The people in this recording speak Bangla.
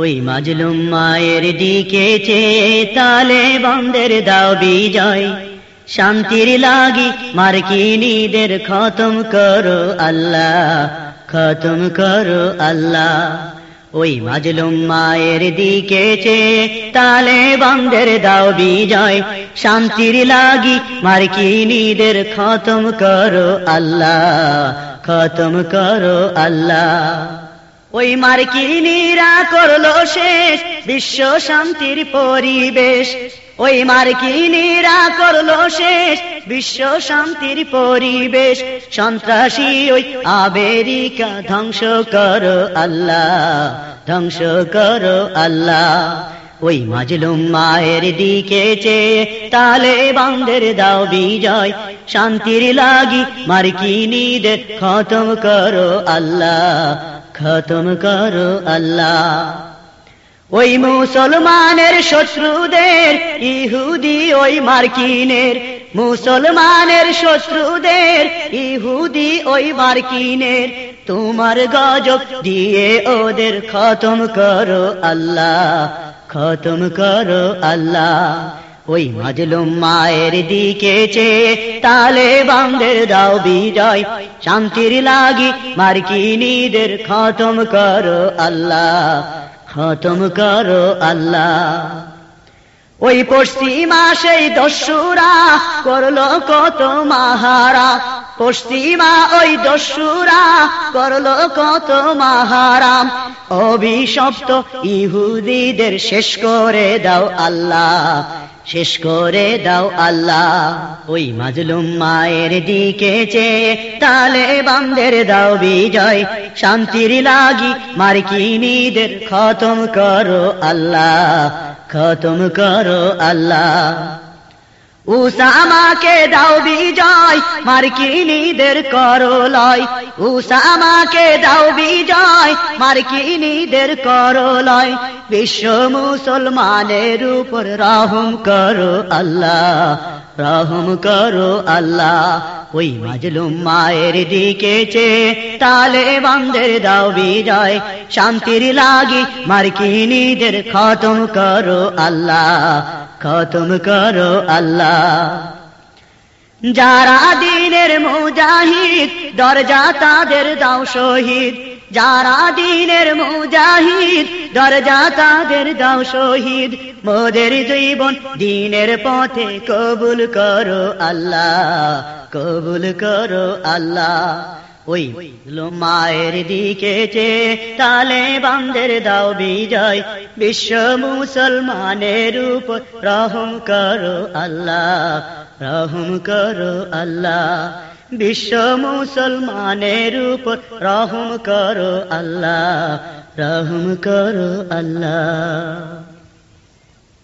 ওই মাজলুম মায়ের দিকে তালে বন্দের দাও বিজয়। শান্তির লাগি মার্কিনীদের খতম করো আল্লাহ, খতম করো আল্লাহ। ওই মাজলুম মায়ের দিকে তালে বন্দের দাও বিজয়। শান্তির লাগি মার্কিনীদের খতম করো আল্লাহ, খতম করো আল্লাহ। ওই মার্কিনীরা করল শেষ, বিশ্ব শান্তির পরিবেশ। ওই মার্কিনীরা করল শেষ, বিশ্ব শান্তির পরিবেশ। সন্ত্রাসী ওই আমেরিকা, ধ্বংস করো আল্লাহ, ধ্বংস করো আল্লাহ। ওই মাজলুম মায়ের দিকে চেয়ে তালে বান্দের দাও বিজয়। শান্তির লাগি মার্কিনীদের খতম করো আল্লাহ। খতম করো আল্লাহ। ওই মুসলমানের শত্রুদের, ইহুদি ওই মার্কিনের। মুসলমানের শত্রুদের, ইহুদি ওই মার্কিনের। তোমার গজব দিয়ে ওদের খতম করো আল্লাহ, খতম করো আল্লাহ। ওই মাজলুম মায়ের দিকে চেয়ে তালে বান্দের দাও বিজয়। শান্তির লাগি মার্কিনীদের খতম করো আল্লাহ, খতম করো আল্লাহ। ওই পশ্চিমা সেই দস্যুরা, করল কত মাহারা। পশ্চিমা ওই দস্যুরা, করল কত মাহারাম অভিশপ্ত ইহুদিদের শেষ করে দাও আল্লাহ শেষ করে দাও আল্লাহ। ওই মাজলুম মায়ের দিকে চেয়ে তালে বামদের দাও বিজয়। শান্তির লাগি মার্কিনীদের খতম করো আল্লাহ, খতম করো আল্লাহ। উসামাকে দাও বিজয়, মার্কিনীদের করো লয় উসামাকে দাও বিজয়, মার্কিনীদের করো লয় বিশ্ব মুসলমানের উপর রহম করো আল্লাহ, রহম করো আল্লাহ। ওই মাজলুম মায়ের দিকে চেয়ে তালে বান্দের দাও বিজয়। শান্তির লাগি মার্কিনীদের খতম করো আল্লাহ, খতম করো আল্লাহ। যারা দিনের মুজাহিদ, দরজা তাদের দাও শহীদ। যারা দিনের মুজাহিদ, দরজা তাদের দাও শহীদ। মোদের জীবন দিনের পথে কবুল করো আল্লাহ কবুল করো আল্লাহ। ওই মায়ের দিকে চে তালে বান্দের দাও বিজয়। বিশ্ব মুসলমানের উপর রহম করো আল্লাহ, রহম করো আল্লাহ। বিশ্ব মুসলমানের উপর রহম করো আল্লাহ, রহম করো আল্লাহ।